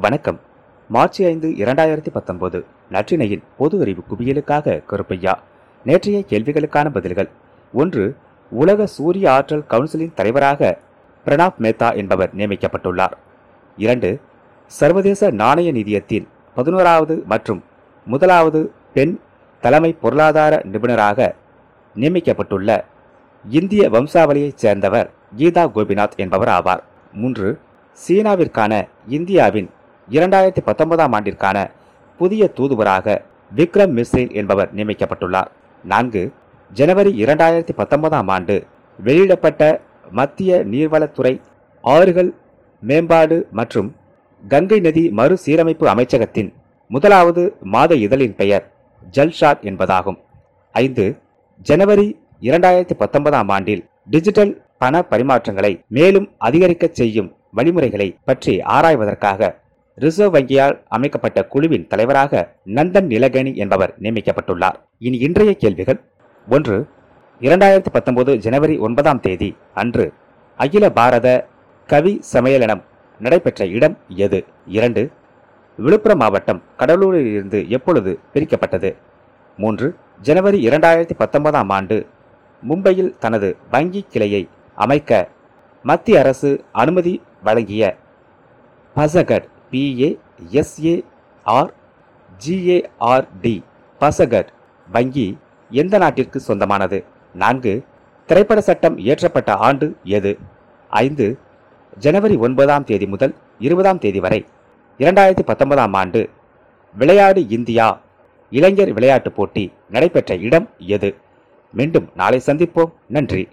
வணக்கம். மார்ச் ஐந்து இரண்டாயிரத்தி பத்தொன்பது நற்றினையின் பொது அறிவு குவியலுக்காக கருப்பையா. நேற்றைய கேள்விகளுக்கான பதில்கள். ஒன்று உலக சூரிய ஆற்றல் கவுன்சிலின் தலைவராக பிரணாப் மேத்தா என்பவர் நியமிக்கப்பட்டுள்ளார். இரண்டு சர்வதேச நாணய நிதியத்தின் பதினோராவது மற்றும் முதலாவது பெண் தலைமை பொருளாதார நிபுணராக நியமிக்கப்பட்டுள்ள இந்திய வம்சாவளியைச் சேர்ந்தவர் கீதா கோபிநாத் என்பவர் ஆவார். மூன்று சீனாவிற்கான இந்தியாவின் இரண்டாயிரத்தி பத்தொன்பதாம் ஆண்டிற்கான புதிய தூதுவராக விக்ரம் மிஸ்ரேல் என்பவர் நியமிக்கப்பட்டுள்ளார். நான்கு ஜனவரி இரண்டாயிரத்தி பத்தொன்பதாம் ஆண்டு வெளியிடப்பட்ட மத்திய நீர்வளத்துறை ஆறுகள் மேம்பாடு மற்றும் கங்கை நதி மறுசீரமைப்பு அமைச்சகத்தின் முதலாவது மாத இதழின் பெயர் ஜல்ஷாட் என்பதாகும். ஐந்து ஜனவரி இரண்டாயிரத்தி பத்தொன்பதாம் ஆண்டில் டிஜிட்டல் பண பரிமாற்றங்களை மேலும் அதிகரிக்கச் செய்யும் வழிமுறைகளை பற்றி ஆராய்வதற்காக ரிசர்வ் வங்கியால் அமைக்கப்பட்ட குழுவின் தலைவராக நந்தன் நிலகணி என்பவர் நியமிக்கப்பட்டுள்ளார். இனி இன்றைய கேள்விகள். ஒன்று இரண்டாயிரத்தி பத்தொன்பது ஜனவரி ஒன்பதாம் தேதி அன்று அகில பாரத கவி சமையலினம் நடைபெற்ற இடம் எது? இரண்டு விழுப்புரம் மாவட்டம் கடலூரில் இருந்து எப்பொழுது பிரிக்கப்பட்டது? மூன்று ஜனவரி இரண்டாயிரத்தி பத்தொன்பதாம் ஆண்டு மும்பையில் தனது வங்கி கிளையை அமைக்க மத்திய அரசு அனுமதி வழங்கிய பசகட் பிஏஎஸ்ஏஆர் ஜிஏஆர்டி பசகட் வங்கி எந்த நாட்டிற்கு சொந்தமானது? நான்கு திரைப்பட சட்டம் இயற்றப்பட்ட ஆண்டு எது? ஐந்து ஜனவரி ஒன்பதாம் தேதி முதல் இருபதாம் தேதி வரை இரண்டாயிரத்தி பத்தொன்பதாம் ஆண்டு விளையாடு இந்தியா இளைஞர் விளையாட்டுப் போட்டி நடைபெற்ற இடம் எது? மீண்டும் நாளை சந்திப்போம். நன்றி.